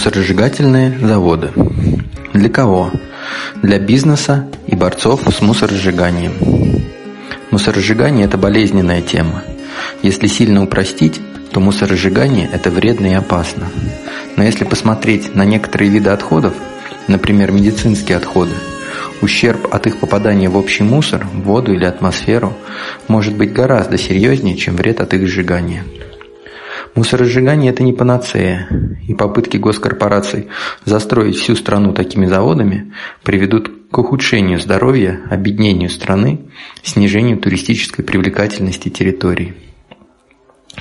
Мусоросжигательные заводы. Для кого? Для бизнеса и борцов с мусоросжиганием. Мусоросжигание – это болезненная тема. Если сильно упростить, то мусоросжигание – это вредно и опасно. Но если посмотреть на некоторые виды отходов, например, медицинские отходы, ущерб от их попадания в общий мусор, воду или атмосферу может быть гораздо серьезнее, чем вред от их сжигания. Мусоросжигание – это не панацея, и попытки госкорпораций застроить всю страну такими заводами приведут к ухудшению здоровья, обеднению страны, снижению туристической привлекательности территорий.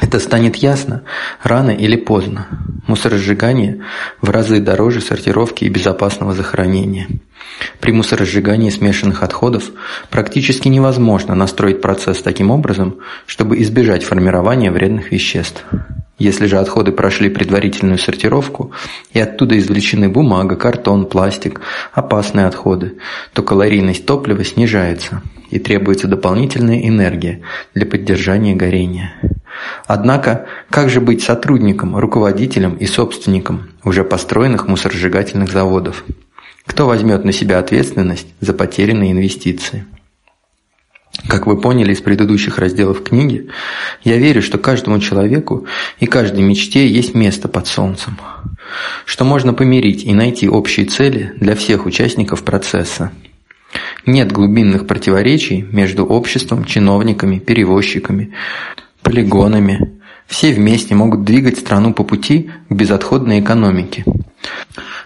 Это станет ясно рано или поздно. Мусоросжигание в разы дороже сортировки и безопасного захоронения. При мусоросжигании смешанных отходов практически невозможно настроить процесс таким образом, чтобы избежать формирования вредных веществ. Если же отходы прошли предварительную сортировку и оттуда извлечены бумага, картон, пластик, опасные отходы, то калорийность топлива снижается и требуется дополнительная энергия для поддержания горения. Однако, как же быть сотрудником, руководителем и собственником уже построенных мусоросжигательных заводов? Кто возьмет на себя ответственность за потерянные инвестиции? Как вы поняли из предыдущих разделов книги, я верю, что каждому человеку и каждой мечте есть место под солнцем, что можно помирить и найти общие цели для всех участников процесса. Нет глубинных противоречий между обществом, чиновниками, перевозчиками, полигонами. Все вместе могут двигать страну по пути к безотходной экономике.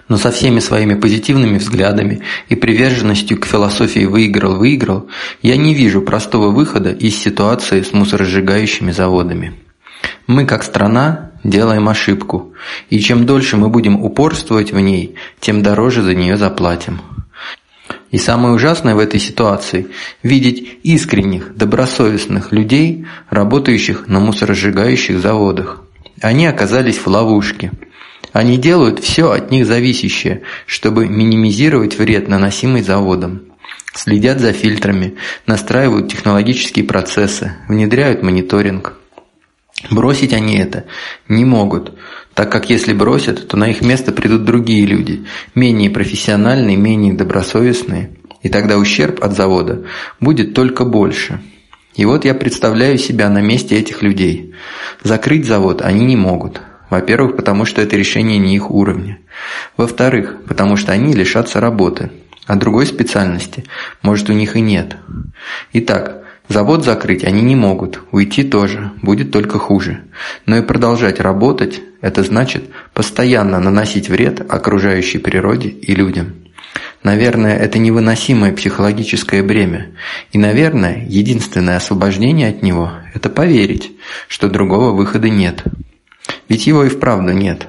Но со всеми своими позитивными взглядами и приверженностью к философии «выиграл-выиграл» я не вижу простого выхода из ситуации с мусоросжигающими заводами. Мы, как страна, делаем ошибку, и чем дольше мы будем упорствовать в ней, тем дороже за нее заплатим. И самое ужасное в этой ситуации – видеть искренних, добросовестных людей, работающих на мусоросжигающих заводах. Они оказались в ловушке. Они делают все от них зависящее, чтобы минимизировать вред, наносимый заводом. Следят за фильтрами, настраивают технологические процессы, внедряют мониторинг. Бросить они это не могут, так как если бросят, то на их место придут другие люди, менее профессиональные, менее добросовестные, и тогда ущерб от завода будет только больше. И вот я представляю себя на месте этих людей. Закрыть завод они не могут. Во-первых, потому что это решение не их уровня. Во-вторых, потому что они лишатся работы. А другой специальности, может, у них и нет. Итак, Завод закрыть они не могут, уйти тоже, будет только хуже. Но и продолжать работать – это значит постоянно наносить вред окружающей природе и людям. Наверное, это невыносимое психологическое бремя. И, наверное, единственное освобождение от него – это поверить, что другого выхода нет. Ведь его и вправду нет.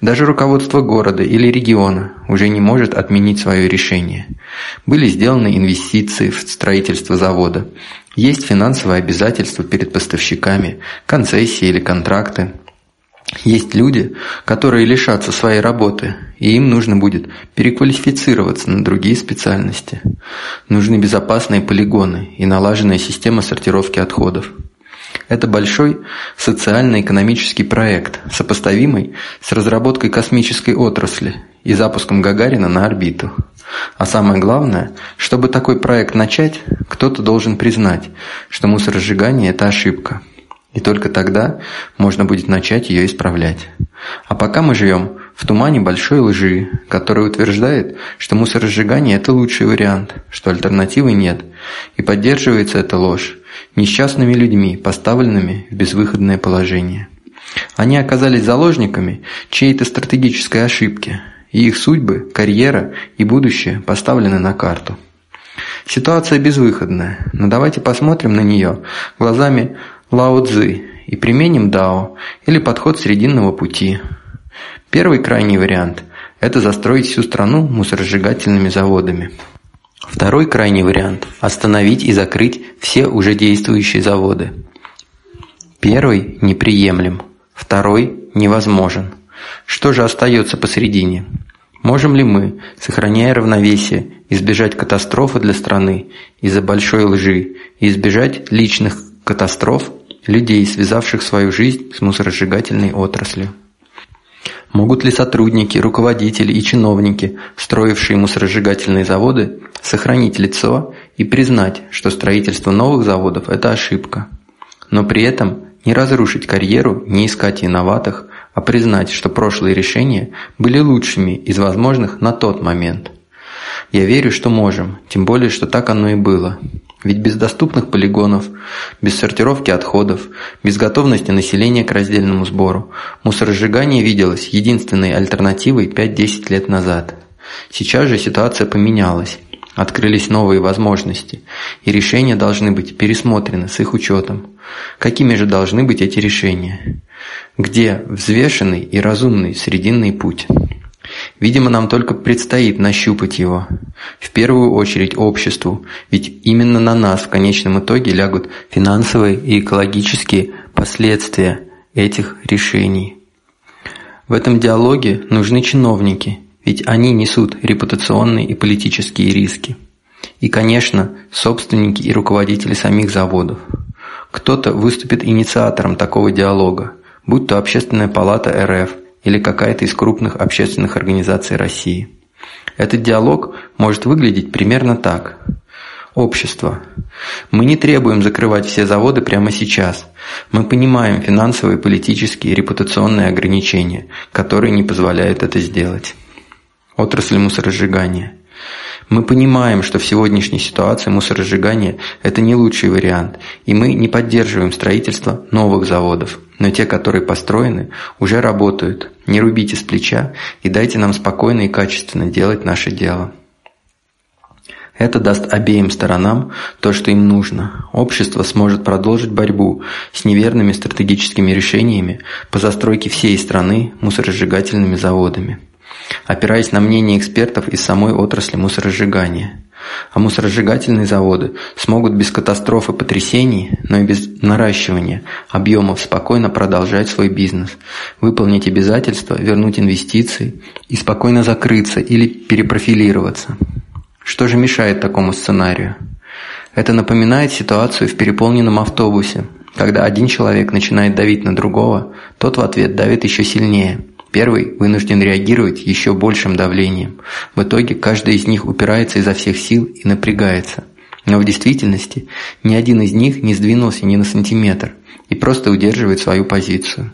Даже руководство города или региона уже не может отменить свое решение. Были сделаны инвестиции в строительство завода, есть финансовые обязательства перед поставщиками, концессии или контракты. Есть люди, которые лишатся своей работы, и им нужно будет переквалифицироваться на другие специальности. Нужны безопасные полигоны и налаженная система сортировки отходов. Это большой социально-экономический проект, сопоставимый с разработкой космической отрасли и запуском Гагарина на орбиту. А самое главное, чтобы такой проект начать, кто-то должен признать, что мусоросжигание – это ошибка. И только тогда можно будет начать ее исправлять. А пока мы живем в тумане большой лжи, которая утверждает, что мусоросжигание – это лучший вариант, что альтернативы нет. И поддерживается эта ложь несчастными людьми, поставленными в безвыходное положение. Они оказались заложниками чьей-то стратегической ошибки, и их судьбы, карьера и будущее поставлены на карту. Ситуация безвыходная, но давайте посмотрим на нее глазами Лао Цзы и применим Дао или подход срединного пути. Первый крайний вариант – это застроить всю страну мусоросжигательными заводами. Второй крайний вариант – остановить и закрыть все уже действующие заводы. Первый неприемлем, второй невозможен. Что же остается посередине? Можем ли мы, сохраняя равновесие, избежать катастрофы для страны из-за большой лжи и избежать личных катастроф людей, связавших свою жизнь с мусоросжигательной отраслью? Могут ли сотрудники, руководители и чиновники, строившие мусоросжигательные заводы, сохранить лицо и признать, что строительство новых заводов – это ошибка, но при этом не разрушить карьеру, не искать виноватых, а признать, что прошлые решения были лучшими из возможных на тот момент. Я верю, что можем, тем более, что так оно и было. Ведь без доступных полигонов, без сортировки отходов, без готовности населения к раздельному сбору, мусоросжигание виделось единственной альтернативой 5-10 лет назад. Сейчас же ситуация поменялась. Открылись новые возможности, и решения должны быть пересмотрены с их учетом. Какими же должны быть эти решения? Где взвешенный и разумный срединный путь? Видимо, нам только предстоит нащупать его. В первую очередь обществу, ведь именно на нас в конечном итоге лягут финансовые и экологические последствия этих решений. В этом диалоге нужны чиновники, ведь они несут репутационные и политические риски. И, конечно, собственники и руководители самих заводов. Кто-то выступит инициатором такого диалога, будь то Общественная палата РФ или какая-то из крупных общественных организаций России. Этот диалог может выглядеть примерно так. Общество. Мы не требуем закрывать все заводы прямо сейчас. Мы понимаем финансовые, политические и репутационные ограничения, которые не позволяют это сделать. Отрасль мусоросжигания. Мы понимаем, что в сегодняшней ситуации мусоросжигание – это не лучший вариант, и мы не поддерживаем строительство новых заводов. Но те, которые построены, уже работают. Не рубите с плеча и дайте нам спокойно и качественно делать наше дело. Это даст обеим сторонам то, что им нужно. Общество сможет продолжить борьбу с неверными стратегическими решениями по застройке всей страны мусоросжигательными заводами опираясь на мнение экспертов из самой отрасли мусоросжигания. А мусоросжигательные заводы смогут без катастроф и потрясений, но и без наращивания объемов спокойно продолжать свой бизнес, выполнить обязательства, вернуть инвестиции и спокойно закрыться или перепрофилироваться. Что же мешает такому сценарию? Это напоминает ситуацию в переполненном автобусе, когда один человек начинает давить на другого, тот в ответ давит еще сильнее – Первый вынужден реагировать еще большим давлением. В итоге каждый из них упирается изо всех сил и напрягается. Но в действительности ни один из них не сдвинулся ни на сантиметр и просто удерживает свою позицию.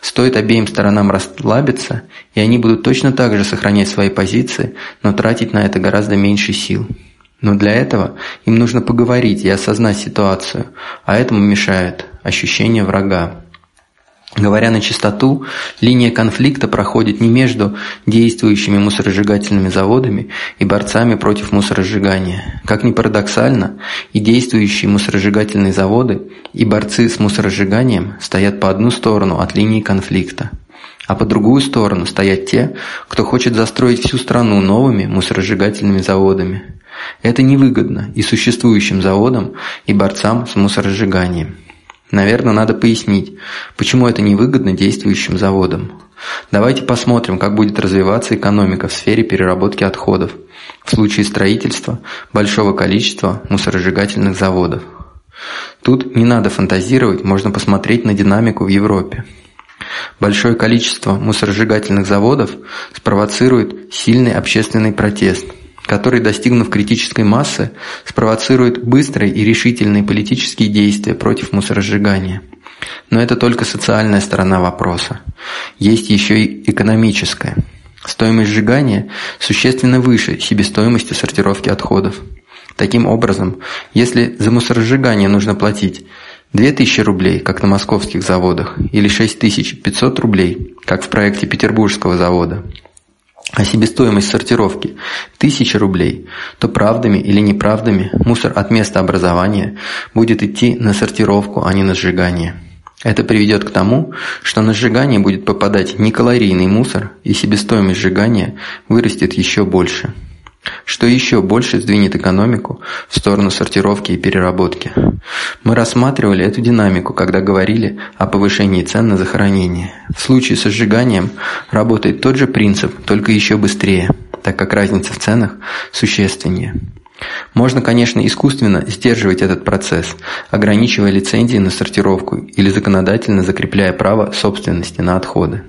Стоит обеим сторонам расслабиться, и они будут точно так же сохранять свои позиции, но тратить на это гораздо меньше сил. Но для этого им нужно поговорить и осознать ситуацию, а этому мешает ощущение врага. Говоря на чистоту, линия конфликта проходит не между действующими мусоросжигательными заводами и борцами против мусоросжигания. Как ни парадоксально, и действующие мусоросжигательные заводы, и борцы с мусоросжиганием стоят по одну сторону от линии конфликта. А по другую сторону стоят те, кто хочет застроить всю страну новыми мусоросжигательными заводами. Это невыгодно и существующим заводам, и борцам с мусоросжиганием. Наверное, надо пояснить, почему это невыгодно действующим заводам. Давайте посмотрим, как будет развиваться экономика в сфере переработки отходов в случае строительства большого количества мусоросжигательных заводов. Тут не надо фантазировать, можно посмотреть на динамику в Европе. Большое количество мусоросжигательных заводов спровоцирует сильный общественный протест – который, достигнув критической массы, спровоцирует быстрые и решительные политические действия против мусоросжигания. Но это только социальная сторона вопроса. Есть еще и экономическая. Стоимость сжигания существенно выше себестоимости сортировки отходов. Таким образом, если за мусоросжигание нужно платить 2000 рублей, как на московских заводах, или 6500 рублей, как в проекте Петербургского завода, а себестоимость сортировки – 1000 рублей, то правдами или неправдами мусор от места образования будет идти на сортировку, а не на сжигание. Это приведет к тому, что на сжигание будет попадать некалорийный мусор, и себестоимость сжигания вырастет еще больше. Что еще больше сдвинет экономику в сторону сортировки и переработки? Мы рассматривали эту динамику, когда говорили о повышении цен на захоронение. В случае со сжиганием работает тот же принцип, только еще быстрее, так как разница в ценах существеннее. Можно, конечно, искусственно сдерживать этот процесс, ограничивая лицензии на сортировку или законодательно закрепляя право собственности на отходы.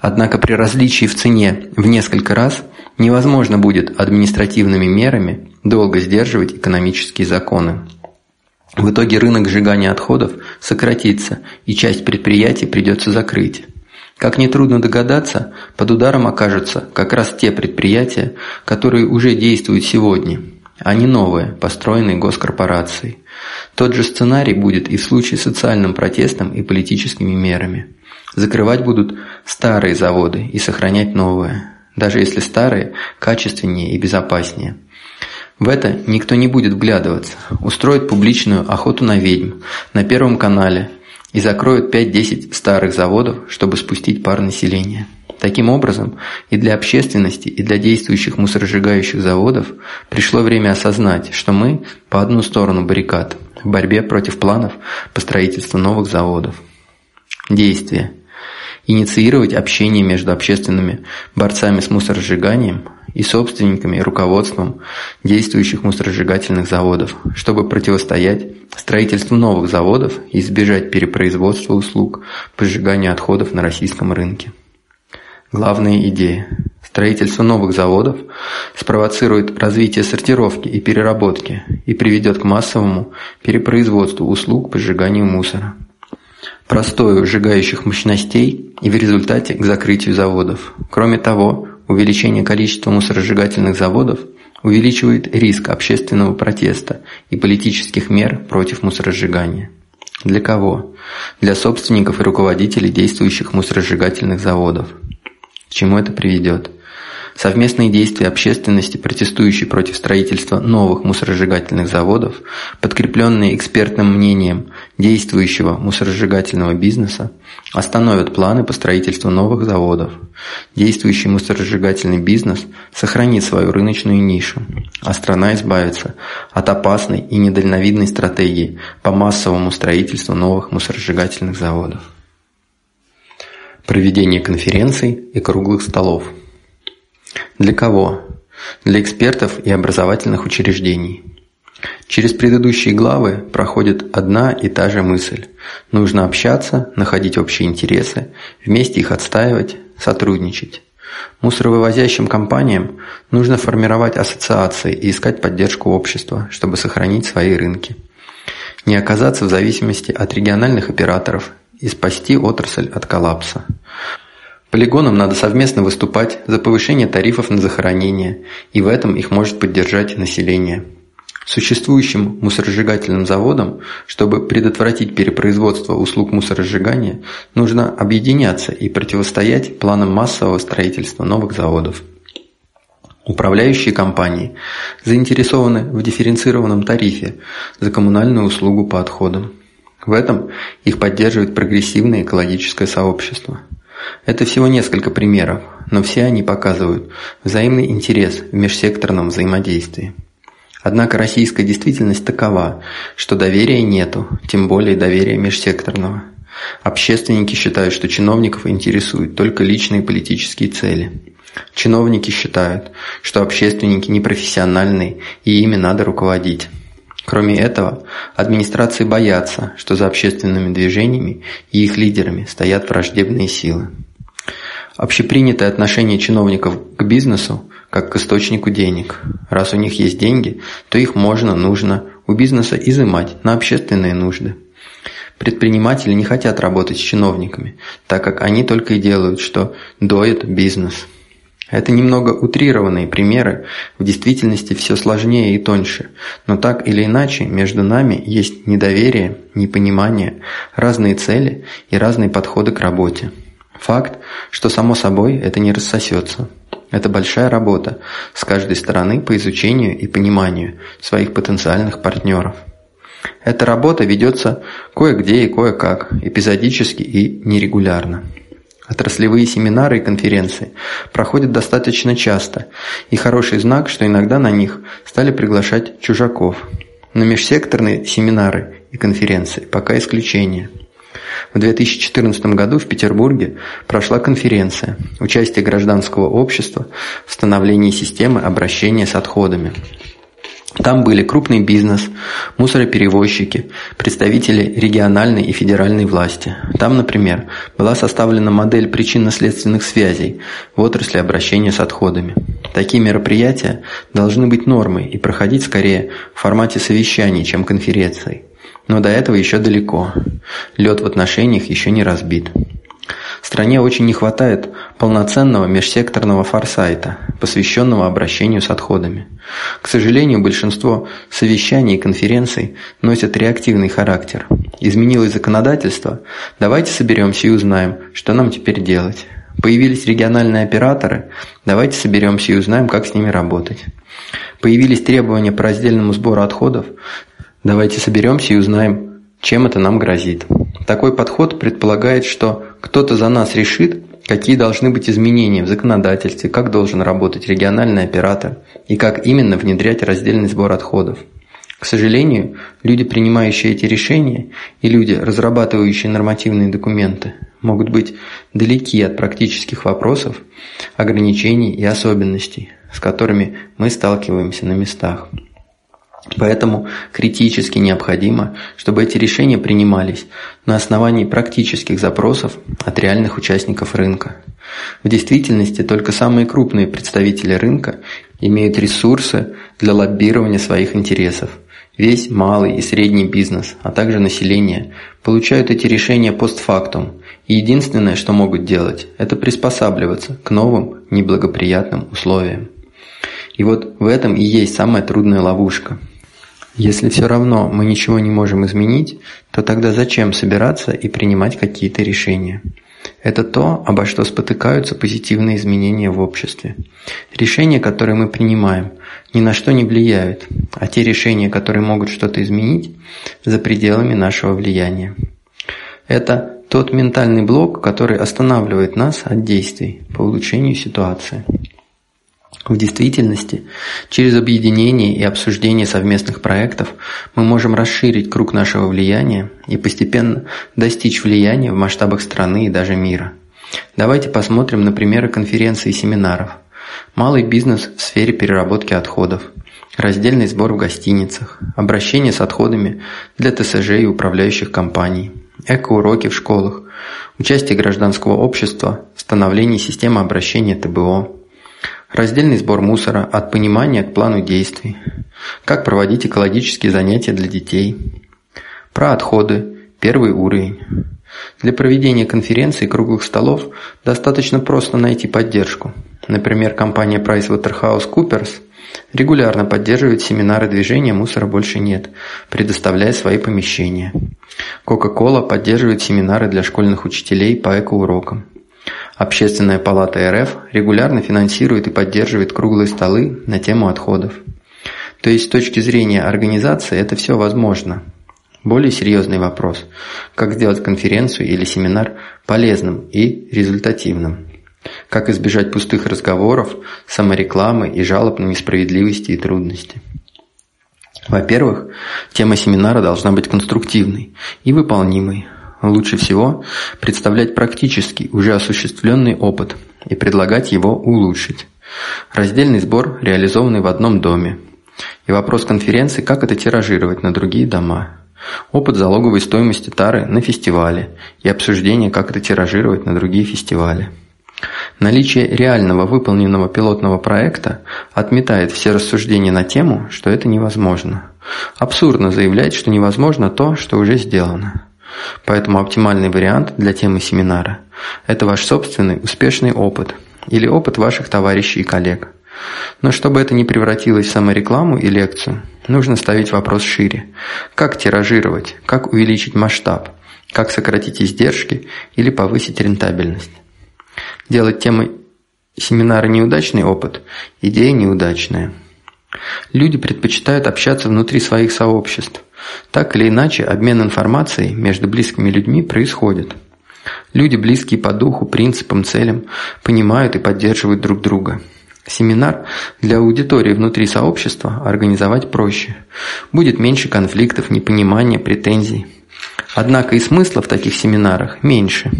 Однако при различии в цене в несколько раз невозможно будет административными мерами долго сдерживать экономические законы. В итоге рынок сжигания отходов сократится, и часть предприятий придется закрыть. Как нетрудно догадаться, под ударом окажутся как раз те предприятия, которые уже действуют сегодня, а не новые, построенные госкорпорацией. Тот же сценарий будет и в случае с социальным протестом и политическими мерами. Закрывать будут старые заводы и сохранять новые, даже если старые качественнее и безопаснее. В это никто не будет вглядываться, устроит публичную охоту на ведьм на Первом канале и закроют 5-10 старых заводов, чтобы спустить пар населения. Таким образом, и для общественности, и для действующих мусоросжигающих заводов пришло время осознать, что мы по одну сторону баррикад в борьбе против планов по строительству новых заводов. Действие. Инициировать общение между общественными борцами с мусоросжиганием и собственниками и руководством действующих мусоросжигательных заводов, чтобы противостоять строительству новых заводов и избежать перепроизводства услуг по сжиганию отходов на российском рынке. Главная идея. Строительство новых заводов спровоцирует развитие сортировки и переработки и приведет к массовому перепроизводству услуг по сжиганию мусора. Простою сжигающих мощностей и в результате к закрытию заводов. Кроме того, Увеличение количества мусоросжигательных заводов увеличивает риск общественного протеста и политических мер против мусоросжигания. Для кого? Для собственников и руководителей действующих мусоросжигательных заводов. К чему это приведет? Совместные действия общественности, протестующей против строительства новых мусоросжигательных заводов, подкрепленные экспертным мнением действующего мусоросжигательного бизнеса, остановят планы по строительству новых заводов. Действующий мусоросжигательный бизнес сохранит свою рыночную нишу, а страна избавится от опасной и недальновидной стратегии по массовому строительству новых мусоросжигательных заводов. Проведение конференций и круглых столов – для кого? Для экспертов и образовательных учреждений. Через предыдущие главы проходит одна и та же мысль. Нужно общаться, находить общие интересы, вместе их отстаивать, сотрудничать. Мусоровывозящим компаниям нужно формировать ассоциации и искать поддержку общества, чтобы сохранить свои рынки. Не оказаться в зависимости от региональных операторов и спасти отрасль от коллапса. Полигонам надо совместно выступать за повышение тарифов на захоронение, и в этом их может поддержать население. Существующим мусоросжигательным заводам, чтобы предотвратить перепроизводство услуг мусоросжигания, нужно объединяться и противостоять планам массового строительства новых заводов. Управляющие компании заинтересованы в дифференцированном тарифе за коммунальную услугу по отходам. В этом их поддерживает прогрессивное экологическое сообщество – это всего несколько примеров, но все они показывают взаимный интерес в межсекторном взаимодействии. Однако российская действительность такова, что доверия нету, тем более доверия межсекторного. Общественники считают, что чиновников интересуют только личные политические цели. Чиновники считают, что общественники непрофессиональные и ими надо руководить. Кроме этого, администрации боятся, что за общественными движениями и их лидерами стоят враждебные силы. Общепринятое отношение чиновников к бизнесу как к источнику денег. Раз у них есть деньги, то их можно, нужно у бизнеса изымать на общественные нужды. Предприниматели не хотят работать с чиновниками, так как они только и делают, что доят бизнес. Это немного утрированные примеры, в действительности все сложнее и тоньше, но так или иначе между нами есть недоверие, непонимание, разные цели и разные подходы к работе. Факт, что само собой это не рассосется. Это большая работа с каждой стороны по изучению и пониманию своих потенциальных партнеров. Эта работа ведется кое-где и кое-как, эпизодически и нерегулярно. Отраслевые семинары и конференции проходят достаточно часто, и хороший знак, что иногда на них стали приглашать чужаков. Но межсекторные семинары и конференции пока исключение. В 2014 году в Петербурге прошла конференция «Участие гражданского общества в становлении системы обращения с отходами». Там были крупный бизнес, мусороперевозчики, представители региональной и федеральной власти. Там, например, была составлена модель причинно-следственных связей в отрасли обращения с отходами. Такие мероприятия должны быть нормой и проходить скорее в формате совещаний, чем конференций. Но до этого еще далеко. Лед в отношениях еще не разбит. Стране очень не хватает полноценного межсекторного форсайта, посвященного обращению с отходами. К сожалению, большинство совещаний и конференций носят реактивный характер. Изменилось законодательство? Давайте соберемся и узнаем, что нам теперь делать. Появились региональные операторы? Давайте соберемся и узнаем, как с ними работать. Появились требования по раздельному сбору отходов? Давайте соберемся и узнаем, чем это нам грозит. Такой подход предполагает, что кто-то за нас решит, какие должны быть изменения в законодательстве, как должен работать региональный оператор и как именно внедрять раздельный сбор отходов. К сожалению, люди, принимающие эти решения, и люди, разрабатывающие нормативные документы, могут быть далеки от практических вопросов, ограничений и особенностей, с которыми мы сталкиваемся на местах. Поэтому критически необходимо, чтобы эти решения принимались на основании практических запросов от реальных участников рынка. В действительности только самые крупные представители рынка имеют ресурсы для лоббирования своих интересов. Весь малый и средний бизнес, а также население получают эти решения постфактум, и единственное, что могут делать, это приспосабливаться к новым неблагоприятным условиям. И вот в этом и есть самая трудная ловушка – если все равно мы ничего не можем изменить, то тогда зачем собираться и принимать какие-то решения? Это то, обо что спотыкаются позитивные изменения в обществе. Решения, которые мы принимаем, ни на что не влияют, а те решения, которые могут что-то изменить, за пределами нашего влияния. Это тот ментальный блок, который останавливает нас от действий по улучшению ситуации. В действительности, через объединение и обсуждение совместных проектов мы можем расширить круг нашего влияния и постепенно достичь влияния в масштабах страны и даже мира. Давайте посмотрим на примеры конференций и семинаров. Малый бизнес в сфере переработки отходов, раздельный сбор в гостиницах, обращение с отходами для ТСЖ и управляющих компаний, эко-уроки в школах, участие гражданского общества в становлении системы обращения ТБО, Раздельный сбор мусора от понимания к плану действий. Как проводить экологические занятия для детей. Про отходы. Первый уровень. Для проведения конференций и круглых столов достаточно просто найти поддержку. Например, компания PricewaterhouseCoopers регулярно поддерживает семинары движения «Мусора больше нет», предоставляя свои помещения. Coca-Cola поддерживает семинары для школьных учителей по экоурокам. Общественная палата РФ регулярно финансирует и поддерживает круглые столы на тему отходов. То есть с точки зрения организации это все возможно. Более серьезный вопрос – как сделать конференцию или семинар полезным и результативным? Как избежать пустых разговоров, саморекламы и жалоб на несправедливости и трудности? Во-первых, тема семинара должна быть конструктивной и выполнимой, Лучше всего представлять практический, уже осуществленный опыт и предлагать его улучшить. Раздельный сбор, реализованный в одном доме. И вопрос конференции, как это тиражировать на другие дома. Опыт залоговой стоимости тары на фестивале и обсуждение, как это тиражировать на другие фестивали. Наличие реального выполненного пилотного проекта отметает все рассуждения на тему, что это невозможно. Абсурдно заявлять, что невозможно то, что уже сделано. Поэтому оптимальный вариант для темы семинара – это ваш собственный успешный опыт или опыт ваших товарищей и коллег. Но чтобы это не превратилось в саморекламу и лекцию, нужно ставить вопрос шире. Как тиражировать, как увеличить масштаб, как сократить издержки или повысить рентабельность. Делать темой семинара неудачный опыт – идея неудачная. Люди предпочитают общаться внутри своих сообществ, так или иначе, обмен информацией между близкими людьми происходит. Люди, близкие по духу, принципам, целям, понимают и поддерживают друг друга. Семинар для аудитории внутри сообщества организовать проще. Будет меньше конфликтов, непонимания, претензий. Однако и смысла в таких семинарах меньше.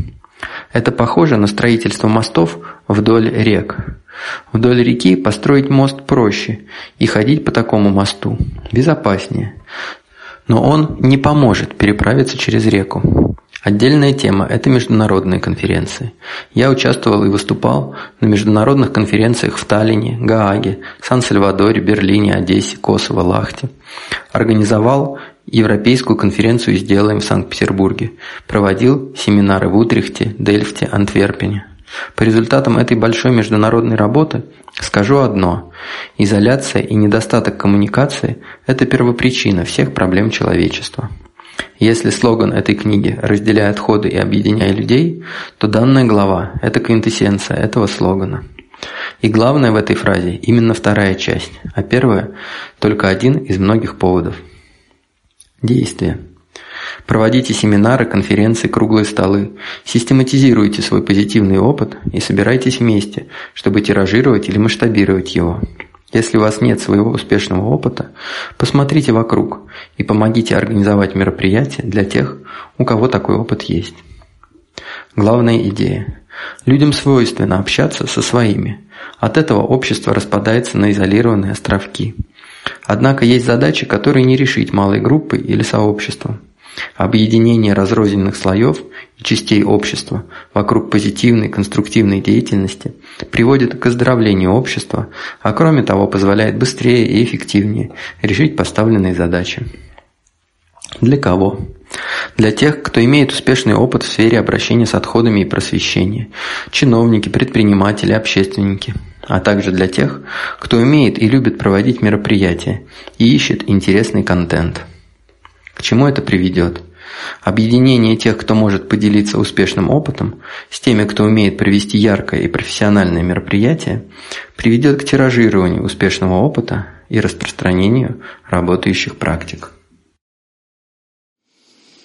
Это похоже на строительство мостов вдоль рек. Вдоль реки построить мост проще, и ходить по такому мосту безопаснее. Но он не поможет переправиться через реку. Отдельная тема – это международные конференции. Я участвовал и выступал на международных конференциях в Таллине, Гааге, Сан-Сальвадоре, Берлине, Одессе, Косово, Лахте. Организовал Европейскую конференцию «Сделаем» в Санкт-Петербурге. Проводил семинары в Утрехте, Дельфте, Антверпене. По результатам этой большой международной работы скажу одно. Изоляция и недостаток коммуникации – это первопричина всех проблем человечества. Если слоган этой книги «Разделяй отходы и объединяй людей», то данная глава – это квинтэссенция этого слогана. И главное в этой фразе именно вторая часть, а первая – только один из многих поводов. Действие. Проводите семинары, конференции, круглые столы. Систематизируйте свой позитивный опыт и собирайтесь вместе, чтобы тиражировать или масштабировать его. Если у вас нет своего успешного опыта, посмотрите вокруг и помогите организовать мероприятия для тех, у кого такой опыт есть. Главная идея. Людям свойственно общаться со своими. От этого общество распадается на изолированные островки. Однако есть задачи, которые не решить малой группой или сообществом. Объединение разрозненных слоев и частей общества вокруг позитивной конструктивной деятельности приводит к оздоровлению общества, а кроме того позволяет быстрее и эффективнее решить поставленные задачи. Для кого? Для тех, кто имеет успешный опыт в сфере обращения с отходами и просвещения, чиновники, предприниматели, общественники, а также для тех, кто умеет и любит проводить мероприятия и ищет интересный контент. К чему это приведет? Объединение тех, кто может поделиться успешным опытом, с теми, кто умеет провести яркое и профессиональное мероприятие, приведет к тиражированию успешного опыта и распространению работающих практик.